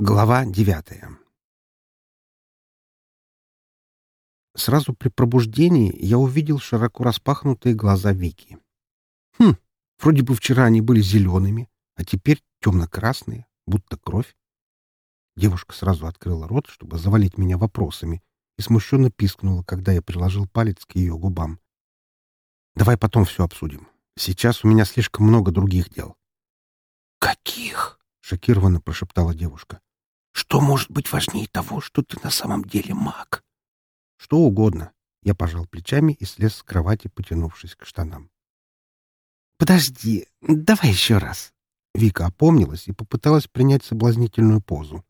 Глава девятая Сразу при пробуждении я увидел широко распахнутые глаза Вики. Хм, вроде бы вчера они были зелеными, а теперь темно-красные, будто кровь. Девушка сразу открыла рот, чтобы завалить меня вопросами, и смущенно пискнула, когда я приложил палец к ее губам. «Давай потом все обсудим. Сейчас у меня слишком много других дел». «Каких?» — шокированно прошептала девушка. Что может быть важнее того, что ты на самом деле маг? Что угодно. Я пожал плечами и слез с кровати, потянувшись к штанам. Подожди, давай еще раз. Вика опомнилась и попыталась принять соблазнительную позу.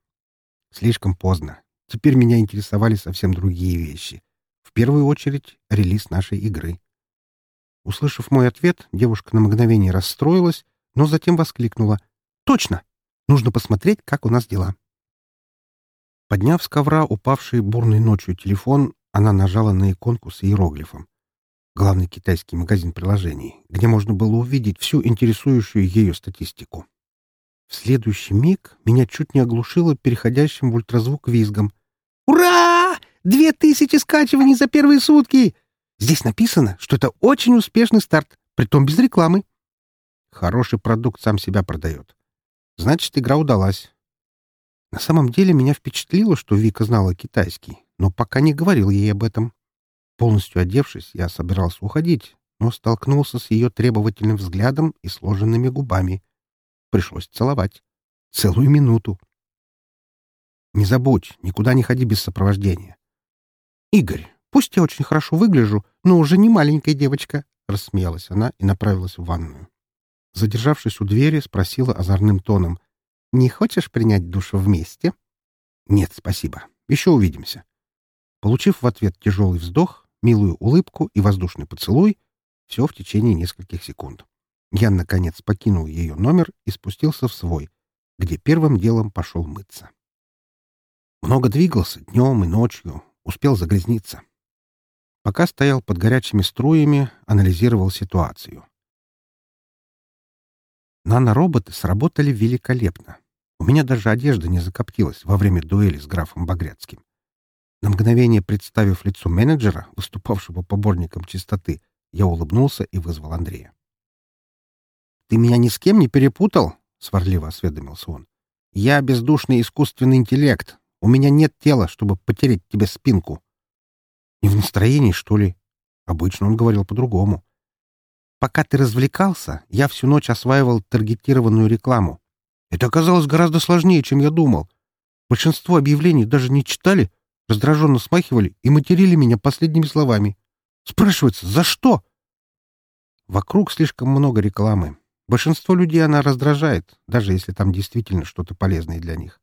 Слишком поздно. Теперь меня интересовали совсем другие вещи. В первую очередь, релиз нашей игры. Услышав мой ответ, девушка на мгновение расстроилась, но затем воскликнула. «Точно! Нужно посмотреть, как у нас дела». Подняв с ковра упавший бурной ночью телефон, она нажала на иконку с иероглифом. Главный китайский магазин приложений, где можно было увидеть всю интересующую ее статистику. В следующий миг меня чуть не оглушило переходящим в ультразвук визгом. «Ура! Две тысячи скачиваний за первые сутки! Здесь написано, что это очень успешный старт, притом без рекламы». Хороший продукт сам себя продает. Значит, игра удалась. На самом деле меня впечатлило, что Вика знала китайский, но пока не говорил ей об этом. Полностью одевшись, я собирался уходить, но столкнулся с ее требовательным взглядом и сложенными губами. Пришлось целовать. Целую минуту. «Не забудь, никуда не ходи без сопровождения». «Игорь, пусть я очень хорошо выгляжу, но уже не маленькая девочка», — рассмеялась она и направилась в ванную. Задержавшись у двери, спросила озорным тоном. Не хочешь принять душу вместе? Нет, спасибо. Еще увидимся. Получив в ответ тяжелый вздох, милую улыбку и воздушный поцелуй, все в течение нескольких секунд. Я, наконец, покинул ее номер и спустился в свой, где первым делом пошел мыться. Много двигался днем и ночью, успел загрязниться. Пока стоял под горячими струями, анализировал ситуацию. Нанороботы сработали великолепно. У меня даже одежда не закоптилась во время дуэли с графом Багряцким. На мгновение представив лицо менеджера, выступавшего поборником чистоты, я улыбнулся и вызвал Андрея. «Ты меня ни с кем не перепутал?» — сварливо осведомился он. «Я бездушный искусственный интеллект. У меня нет тела, чтобы потереть тебе спинку». «Не в настроении, что ли?» Обычно он говорил по-другому. Пока ты развлекался, я всю ночь осваивал таргетированную рекламу. Это оказалось гораздо сложнее, чем я думал. Большинство объявлений даже не читали, раздраженно смахивали и материли меня последними словами. Спрашивается, за что? Вокруг слишком много рекламы. Большинство людей она раздражает, даже если там действительно что-то полезное для них.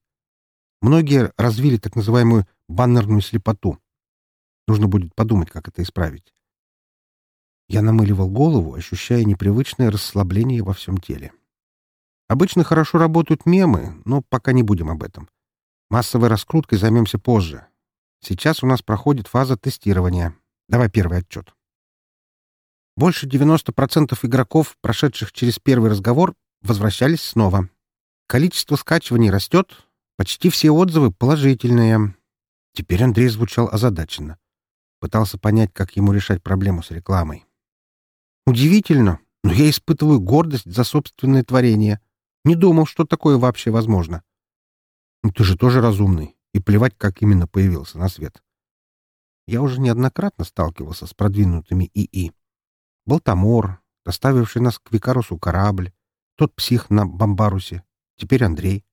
Многие развили так называемую баннерную слепоту. Нужно будет подумать, как это исправить. Я намыливал голову, ощущая непривычное расслабление во всем теле. Обычно хорошо работают мемы, но пока не будем об этом. Массовой раскруткой займемся позже. Сейчас у нас проходит фаза тестирования. Давай первый отчет. Больше 90% игроков, прошедших через первый разговор, возвращались снова. Количество скачиваний растет, почти все отзывы положительные. Теперь Андрей звучал озадаченно. Пытался понять, как ему решать проблему с рекламой. Удивительно, но я испытываю гордость за собственное творение. Не думал, что такое вообще возможно. Ну, ты же тоже разумный, и плевать, как именно появился на свет. Я уже неоднократно сталкивался с продвинутыми ИИ. Болтамор, доставивший нас к Викарусу корабль, тот псих на Бомбарусе, теперь Андрей.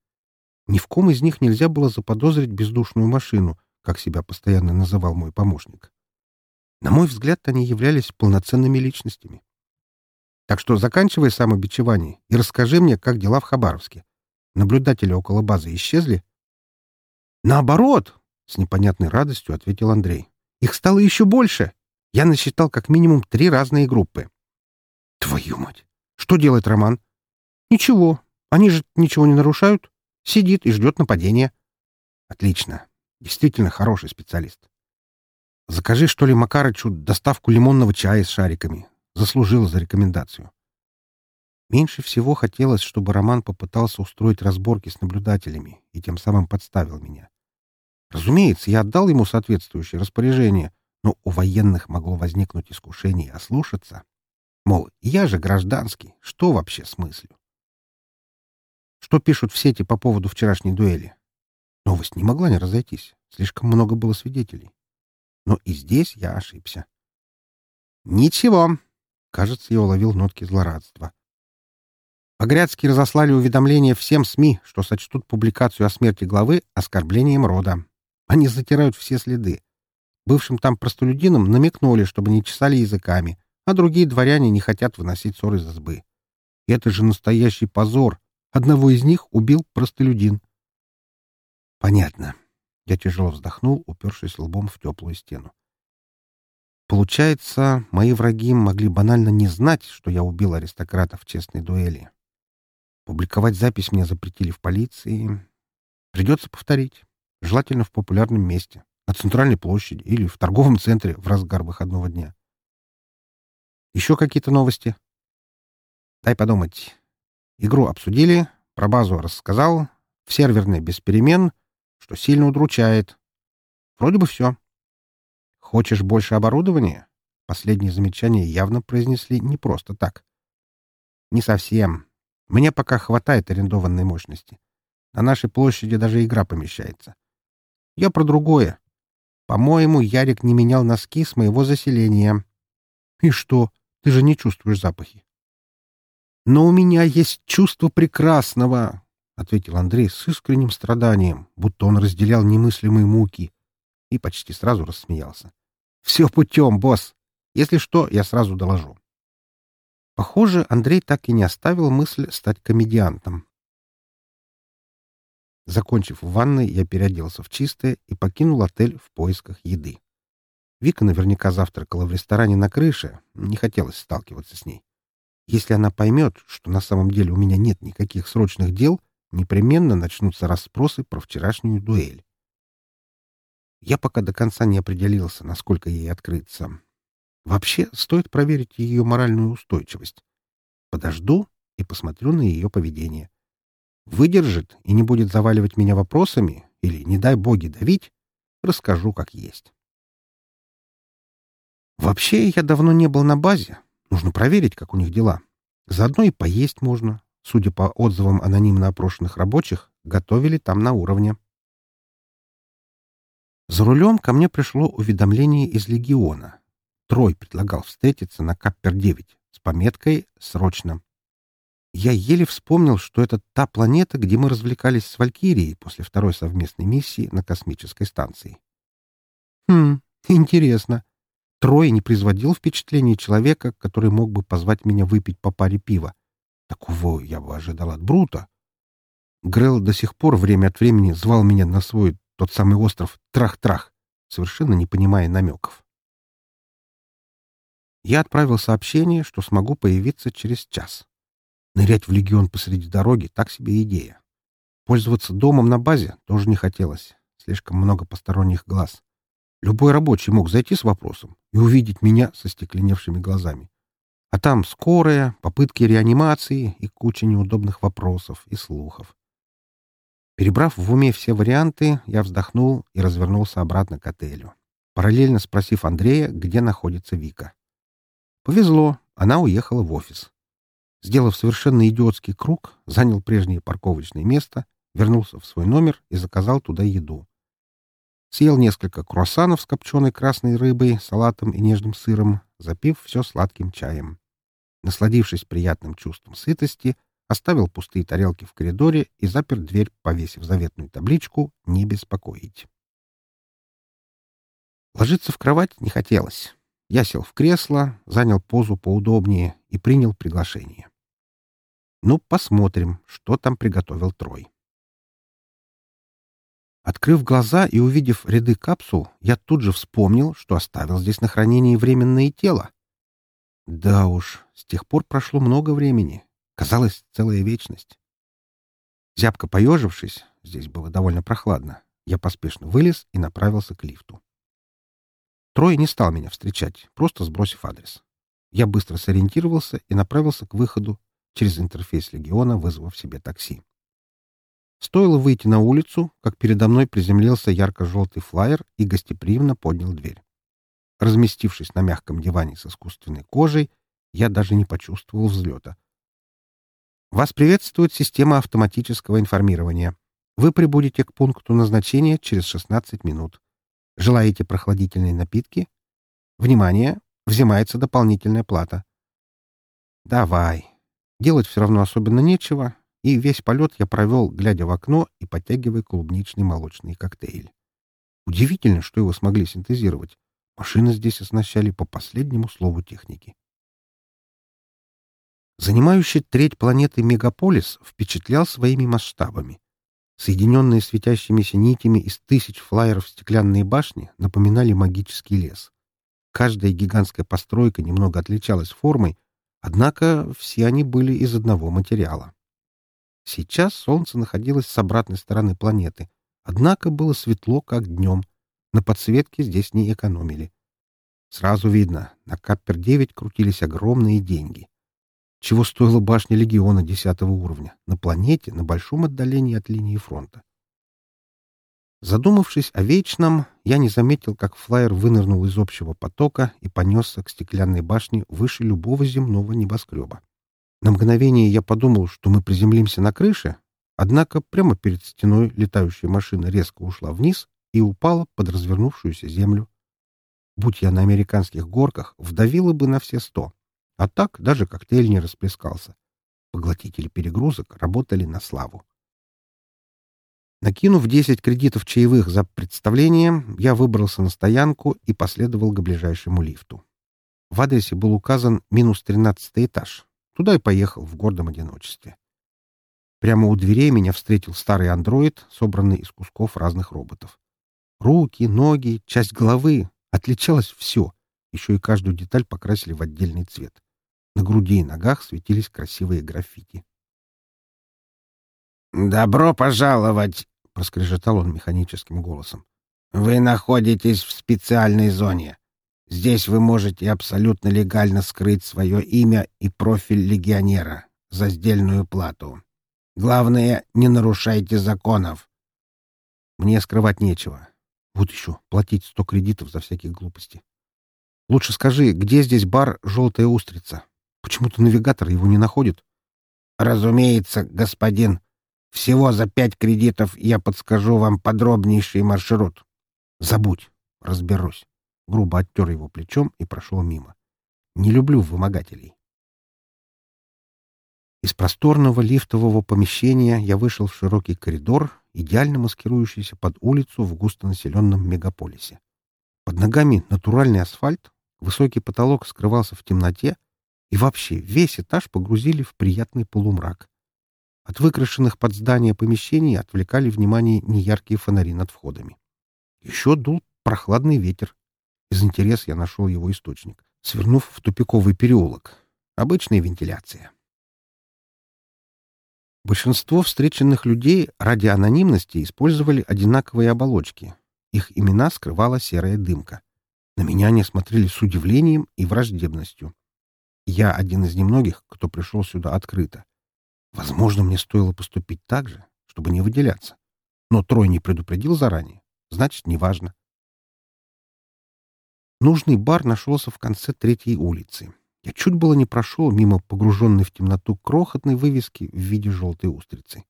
Ни в ком из них нельзя было заподозрить бездушную машину, как себя постоянно называл мой помощник. На мой взгляд, они являлись полноценными личностями. Так что заканчивай самобичевание и расскажи мне, как дела в Хабаровске. Наблюдатели около базы исчезли? Наоборот, с непонятной радостью ответил Андрей. Их стало еще больше. Я насчитал как минимум три разные группы. Твою мать! Что делает Роман? Ничего. Они же ничего не нарушают. Сидит и ждет нападения. Отлично. Действительно хороший специалист. Закажи, что ли, Макарычу доставку лимонного чая с шариками. Заслужила за рекомендацию. Меньше всего хотелось, чтобы Роман попытался устроить разборки с наблюдателями и тем самым подставил меня. Разумеется, я отдал ему соответствующее распоряжение, но у военных могло возникнуть искушение ослушаться. Мол, я же гражданский, что вообще смыслю? Что пишут в сети по поводу вчерашней дуэли? Новость не могла не разойтись, слишком много было свидетелей. Но и здесь я ошибся. Ничего. Кажется, я уловил нотки злорадства. Погрядские разослали уведомления всем СМИ, что сочтут публикацию о смерти главы оскорблением рода. Они затирают все следы. Бывшим там простолюдинам намекнули, чтобы не чесали языками, а другие дворяне не хотят выносить ссоры из избы. Это же настоящий позор. Одного из них убил простолюдин. Понятно. Я тяжело вздохнул, упершись лбом в теплую стену. Получается, мои враги могли банально не знать, что я убил аристократа в честной дуэли. Публиковать запись мне запретили в полиции. Придется повторить. Желательно в популярном месте, на центральной площади или в торговом центре в разгар выходного дня. Еще какие-то новости? Дай подумать. Игру обсудили, про базу рассказал, в серверной без перемен, что сильно удручает. Вроде бы все. Хочешь больше оборудования? Последние замечания явно произнесли не просто так. Не совсем. Мне пока хватает арендованной мощности. На нашей площади даже игра помещается. Я про другое. По-моему, Ярик не менял носки с моего заселения. И что? Ты же не чувствуешь запахи. Но у меня есть чувство прекрасного, — ответил Андрей с искренним страданием, будто он разделял немыслимые муки, и почти сразу рассмеялся. — Все путем, босс. Если что, я сразу доложу. Похоже, Андрей так и не оставил мысль стать комедиантом. Закончив в ванной, я переоделся в чистое и покинул отель в поисках еды. Вика наверняка завтракала в ресторане на крыше, не хотелось сталкиваться с ней. Если она поймет, что на самом деле у меня нет никаких срочных дел, непременно начнутся расспросы про вчерашнюю дуэль. Я пока до конца не определился, насколько ей открыться. Вообще, стоит проверить ее моральную устойчивость. Подожду и посмотрю на ее поведение. Выдержит и не будет заваливать меня вопросами или, не дай боги, давить, расскажу как есть. Вообще, я давно не был на базе. Нужно проверить, как у них дела. Заодно и поесть можно. Судя по отзывам анонимно опрошенных рабочих, готовили там на уровне. За рулем ко мне пришло уведомление из Легиона. Трой предлагал встретиться на Каппер-9 с пометкой «Срочно». Я еле вспомнил, что это та планета, где мы развлекались с Валькирией после второй совместной миссии на космической станции. Хм, интересно. Трой не производил впечатления человека, который мог бы позвать меня выпить по паре пива. Такого я бы ожидал от Брута. Грел до сих пор время от времени звал меня на свой тот самый остров Трах-Трах, совершенно не понимая намеков. Я отправил сообщение, что смогу появиться через час. Нырять в легион посреди дороги — так себе идея. Пользоваться домом на базе тоже не хотелось. Слишком много посторонних глаз. Любой рабочий мог зайти с вопросом и увидеть меня со стекленевшими глазами. А там скорая, попытки реанимации и куча неудобных вопросов и слухов. Перебрав в уме все варианты, я вздохнул и развернулся обратно к отелю, параллельно спросив Андрея, где находится Вика. Повезло, она уехала в офис. Сделав совершенно идиотский круг, занял прежнее парковочное место, вернулся в свой номер и заказал туда еду. Съел несколько круассанов с копченой красной рыбой, салатом и нежным сыром, запив все сладким чаем. Насладившись приятным чувством сытости, оставил пустые тарелки в коридоре и запер дверь, повесив заветную табличку «Не беспокоить». Ложиться в кровать не хотелось. Я сел в кресло, занял позу поудобнее и принял приглашение. Ну, посмотрим, что там приготовил Трой. Открыв глаза и увидев ряды капсул, я тут же вспомнил, что оставил здесь на хранении временное тело. Да уж, с тех пор прошло много времени. Казалось, целая вечность. Зябко поежившись, здесь было довольно прохладно, я поспешно вылез и направился к лифту. Трой не стал меня встречать, просто сбросив адрес. Я быстро сориентировался и направился к выходу, через интерфейс легиона, вызвав себе такси. Стоило выйти на улицу, как передо мной приземлился ярко-желтый флайер и гостеприимно поднял дверь. Разместившись на мягком диване с искусственной кожей, я даже не почувствовал взлета. Вас приветствует система автоматического информирования. Вы прибудете к пункту назначения через 16 минут. Желаете прохладительные напитки? Внимание! Взимается дополнительная плата. Давай. Делать все равно особенно нечего, и весь полет я провел, глядя в окно и подтягивая клубничный молочный коктейль. Удивительно, что его смогли синтезировать. Машины здесь оснащали по последнему слову техники. Занимающий треть планеты мегаполис впечатлял своими масштабами. Соединенные светящимися нитями из тысяч флайеров стеклянные башни напоминали магический лес. Каждая гигантская постройка немного отличалась формой, однако все они были из одного материала. Сейчас Солнце находилось с обратной стороны планеты, однако было светло, как днем. На подсветке здесь не экономили. Сразу видно, на Каппер-9 крутились огромные деньги. Чего стоила башня Легиона десятого уровня на планете на большом отдалении от линии фронта. Задумавшись о вечном, я не заметил, как флайер вынырнул из общего потока и понесся к стеклянной башне выше любого земного небоскреба. На мгновение я подумал, что мы приземлимся на крыше, однако прямо перед стеной летающая машина резко ушла вниз и упала под развернувшуюся землю. Будь я на американских горках, вдавило бы на все сто. А так даже коктейль не расплескался. Поглотители перегрузок работали на славу. Накинув 10 кредитов чаевых за представление, я выбрался на стоянку и последовал к ближайшему лифту. В адресе был указан минус 13 этаж. Туда и поехал в гордом одиночестве. Прямо у дверей меня встретил старый андроид, собранный из кусков разных роботов. Руки, ноги, часть головы — отличалось все. Еще и каждую деталь покрасили в отдельный цвет. На груди и ногах светились красивые граффити. «Добро пожаловать — проскрежетал он механическим голосом. «Вы находитесь в специальной зоне. Здесь вы можете абсолютно легально скрыть свое имя и профиль легионера за сдельную плату. Главное, не нарушайте законов». «Мне скрывать нечего. Вот еще, платить сто кредитов за всякие глупости. Лучше скажи, где здесь бар «Желтая устрица»? Почему-то навигатор его не находит». «Разумеется, господин», всего за пять кредитов я подскажу вам подробнейший маршрут. Забудь, разберусь. Грубо оттер его плечом и прошел мимо. Не люблю вымогателей. Из просторного лифтового помещения я вышел в широкий коридор, идеально маскирующийся под улицу в густонаселенном мегаполисе. Под ногами натуральный асфальт, высокий потолок скрывался в темноте, и вообще весь этаж погрузили в приятный полумрак. От выкрашенных под здание помещений отвлекали внимание неяркие фонари над входами. Еще дул прохладный ветер. Из интереса я нашел его источник, свернув в тупиковый переулок. Обычная вентиляция. Большинство встреченных людей ради анонимности использовали одинаковые оболочки. Их имена скрывала серая дымка. На меня они смотрели с удивлением и враждебностью. Я один из немногих, кто пришел сюда открыто. Возможно, мне стоило поступить так же, чтобы не выделяться. Но Трой не предупредил заранее. Значит, неважно. Нужный бар нашелся в конце третьей улицы. Я чуть было не прошел мимо погруженной в темноту крохотной вывески в виде желтой устрицы.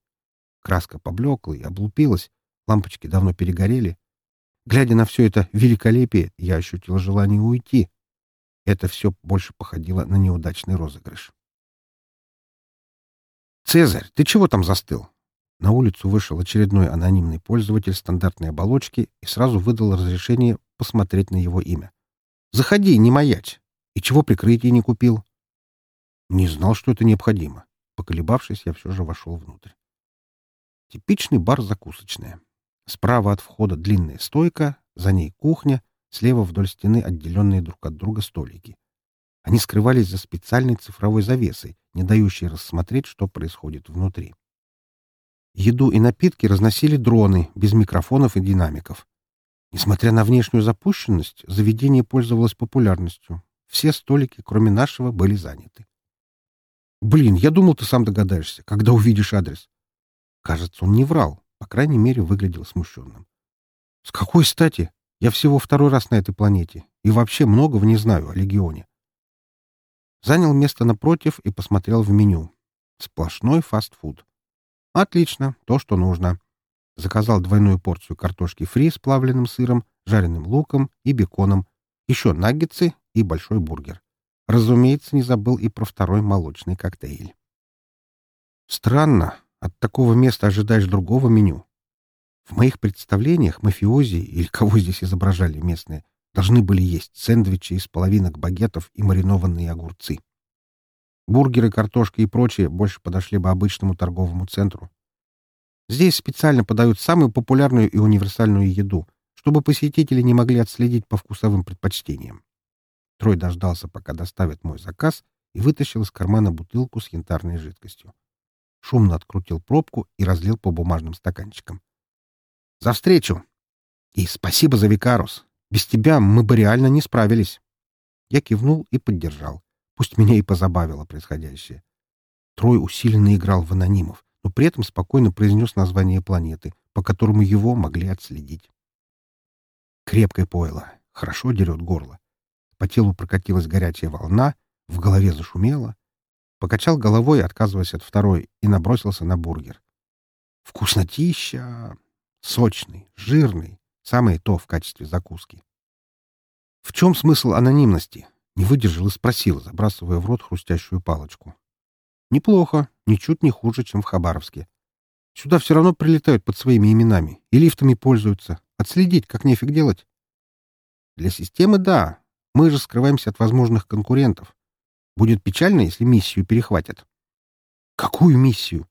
Краска поблекла и облупилась, лампочки давно перегорели. Глядя на все это великолепие, я ощутил желание уйти. Это все больше походило на неудачный розыгрыш. «Цезарь, ты чего там застыл?» На улицу вышел очередной анонимный пользователь стандартной оболочки и сразу выдал разрешение посмотреть на его имя. «Заходи, не маячь! И чего прикрытие не купил?» Не знал, что это необходимо. Поколебавшись, я все же вошел внутрь. Типичный бар-закусочная. Справа от входа длинная стойка, за ней кухня, слева вдоль стены отделенные друг от друга столики. Они скрывались за специальной цифровой завесой, не дающей рассмотреть, что происходит внутри. Еду и напитки разносили дроны, без микрофонов и динамиков. Несмотря на внешнюю запущенность, заведение пользовалось популярностью. Все столики, кроме нашего, были заняты. Блин, я думал, ты сам догадаешься, когда увидишь адрес. Кажется, он не врал, по крайней мере, выглядел смущенным. С какой стати? Я всего второй раз на этой планете и вообще многого не знаю о Легионе. Занял место напротив и посмотрел в меню. Сплошной фастфуд. Отлично, то, что нужно. Заказал двойную порцию картошки фри с плавленным сыром, жареным луком и беконом, еще наггетсы и большой бургер. Разумеется, не забыл и про второй молочный коктейль. Странно, от такого места ожидаешь другого меню. В моих представлениях мафиози, или кого здесь изображали местные, должны были есть сэндвичи из половинок багетов и маринованные огурцы. Бургеры, картошка и прочее больше подошли бы обычному торговому центру. Здесь специально подают самую популярную и универсальную еду, чтобы посетители не могли отследить по вкусовым предпочтениям. Трой дождался, пока доставят мой заказ, и вытащил из кармана бутылку с янтарной жидкостью. Шумно открутил пробку и разлил по бумажным стаканчикам. «За встречу!» «И спасибо за Викарус! Без тебя мы бы реально не справились!» Я кивнул и поддержал. Пусть меня и позабавило происходящее. Трой усиленно играл в анонимов, но при этом спокойно произнес название планеты, по которому его могли отследить. Крепкое пойло, хорошо дерет горло. По телу прокатилась горячая волна, в голове зашумело. Покачал головой, отказываясь от второй, и набросился на бургер. Вкуснотища! Сочный, жирный. Самое то в качестве закуски. В чем смысл анонимности? Не выдержал и спросил, забрасывая в рот хрустящую палочку. Неплохо, ничуть не хуже, чем в Хабаровске. Сюда все равно прилетают под своими именами и лифтами пользуются. Отследить как нефиг делать. Для системы — да, мы же скрываемся от возможных конкурентов. Будет печально, если миссию перехватят. Какую миссию?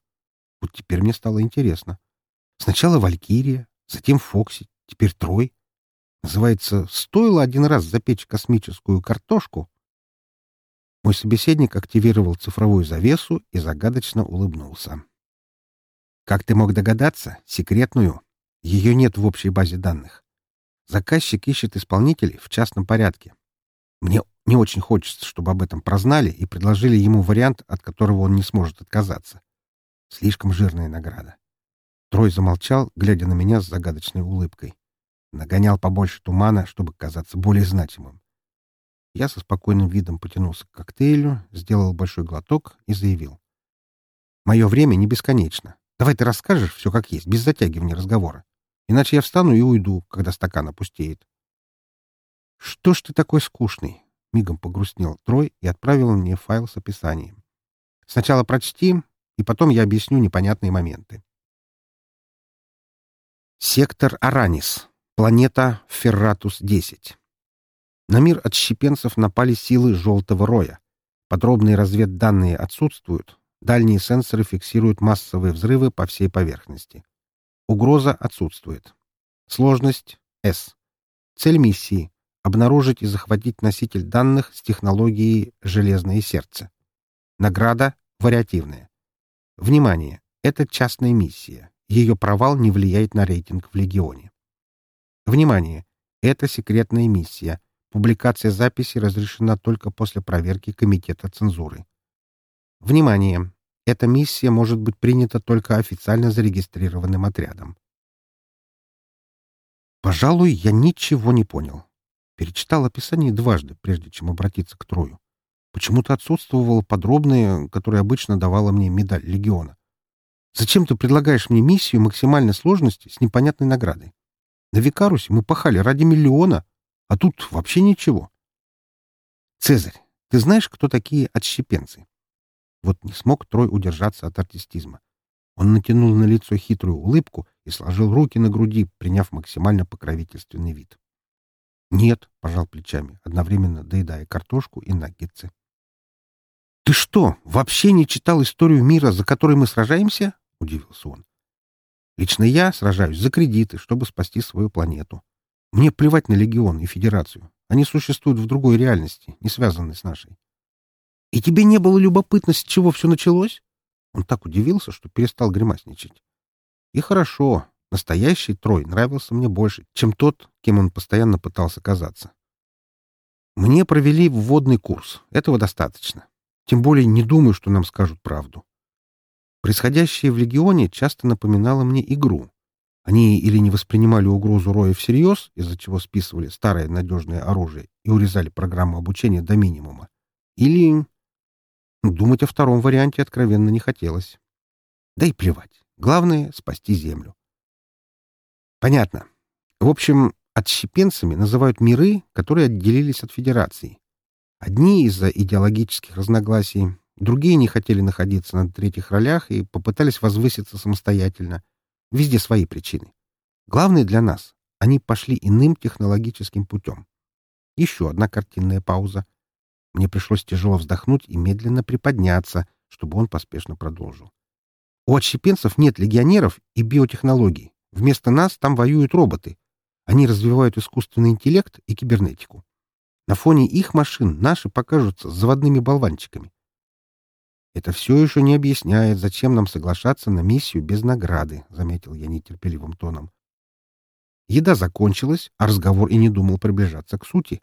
Вот теперь мне стало интересно. Сначала Валькирия, затем Фокси, теперь Трой. Называется «Стоило один раз запечь космическую картошку». Мой собеседник активировал цифровую завесу и загадочно улыбнулся. Как ты мог догадаться, секретную. Ее нет в общей базе данных. Заказчик ищет исполнителей в частном порядке. Мне не очень хочется, чтобы об этом прознали и предложили ему вариант, от которого он не сможет отказаться. Слишком жирная награда. Трой замолчал, глядя на меня с загадочной улыбкой. Нагонял побольше тумана, чтобы казаться более значимым. Я со спокойным видом потянулся к коктейлю, сделал большой глоток и заявил. «Мое время не бесконечно. Давай ты расскажешь все как есть, без затягивания разговора. Иначе я встану и уйду, когда стакан опустеет. «Что ж ты такой скучный?» — мигом погрустнел Трой и отправил мне файл с описанием. «Сначала прочти, и потом я объясню непонятные моменты». Сектор Аранис. Планета Ферратус-10. На мир отщепенцев напали силы Желтого Роя. Подробные разведданные отсутствуют. Дальние сенсоры фиксируют массовые взрывы по всей поверхности. Угроза отсутствует. Сложность — S. Цель миссии обнаружить и захватить носитель данных с технологией «железное сердце». Награда вариативная. Внимание! Это частная миссия. Ее провал не влияет на рейтинг в Легионе. Внимание! Это секретная миссия. Публикация записи разрешена только после проверки Комитета цензуры. Внимание! Эта миссия может быть принята только официально зарегистрированным отрядом. Пожалуй, я ничего не понял. Перечитал описание дважды, прежде чем обратиться к Трою. Почему-то отсутствовало подробное, которое обычно давала мне медаль легиона. Зачем ты предлагаешь мне миссию максимальной сложности с непонятной наградой? На Викарусе мы пахали ради миллиона, а тут вообще ничего. Цезарь, ты знаешь, кто такие отщепенцы? Вот не смог Трой удержаться от артистизма. Он натянул на лицо хитрую улыбку и сложил руки на груди, приняв максимально покровительственный вид. «Нет», — пожал плечами, одновременно доедая картошку и наггетсы. «Ты что, вообще не читал историю мира, за который мы сражаемся?» — удивился он. «Лично я сражаюсь за кредиты, чтобы спасти свою планету. Мне плевать на Легион и Федерацию. Они существуют в другой реальности, не связанной с нашей. И тебе не было любопытно, с чего все началось?» Он так удивился, что перестал гримасничать. «И хорошо. Настоящий Трой нравился мне больше, чем тот, кем он постоянно пытался казаться. Мне провели вводный курс. Этого достаточно. Тем более не думаю, что нам скажут правду. Происходящее в Легионе часто напоминало мне игру. Они или не воспринимали угрозу Роя всерьез, из-за чего списывали старое надежное оружие и урезали программу обучения до минимума, или... Думать о втором варианте откровенно не хотелось. Да и плевать. Главное — спасти Землю. Понятно. В общем, отщепенцами называют миры, которые отделились от Федерации. Одни из-за идеологических разногласий, другие не хотели находиться на третьих ролях и попытались возвыситься самостоятельно. Везде свои причины. Главное для нас — они пошли иным технологическим путем. Еще одна картинная пауза. Мне пришлось тяжело вздохнуть и медленно приподняться, чтобы он поспешно продолжил. У отщепенцев нет легионеров и биотехнологий. Вместо нас там воюют роботы. Они развивают искусственный интеллект и кибернетику. На фоне их машин наши покажутся заводными болванчиками. Это все еще не объясняет, зачем нам соглашаться на миссию без награды, — заметил я нетерпеливым тоном. Еда закончилась, а разговор и не думал приближаться к сути.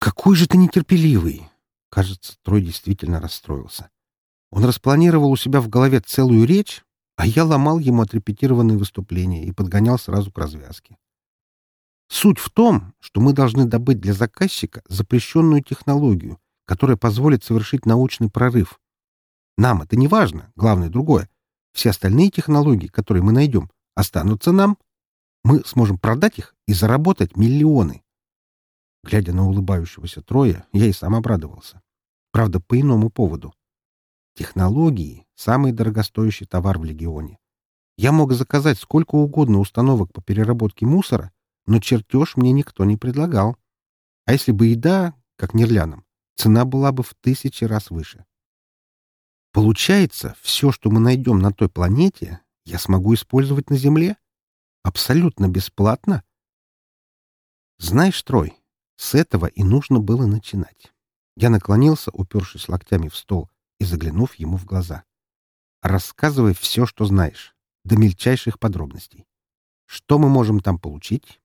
«Какой же ты нетерпеливый!» Кажется, Трой действительно расстроился. Он распланировал у себя в голове целую речь, а я ломал ему отрепетированные выступления и подгонял сразу к развязке. Суть в том, что мы должны добыть для заказчика запрещенную технологию, которая позволит совершить научный прорыв. Нам это не важно, главное другое. Все остальные технологии, которые мы найдем, останутся нам. Мы сможем продать их и заработать миллионы. Глядя на улыбающегося Троя, я и сам обрадовался. Правда, по иному поводу. Технологии — самый дорогостоящий товар в Легионе. Я мог заказать сколько угодно установок по переработке мусора, но чертеж мне никто не предлагал. А если бы и да, как нерлянам, цена была бы в тысячи раз выше. Получается, все, что мы найдем на той планете, я смогу использовать на Земле? Абсолютно бесплатно? Знаешь, Трой, с этого и нужно было начинать. Я наклонился, упершись локтями в стол и заглянув ему в глаза. Рассказывай все, что знаешь, до мельчайших подробностей. Что мы можем там получить?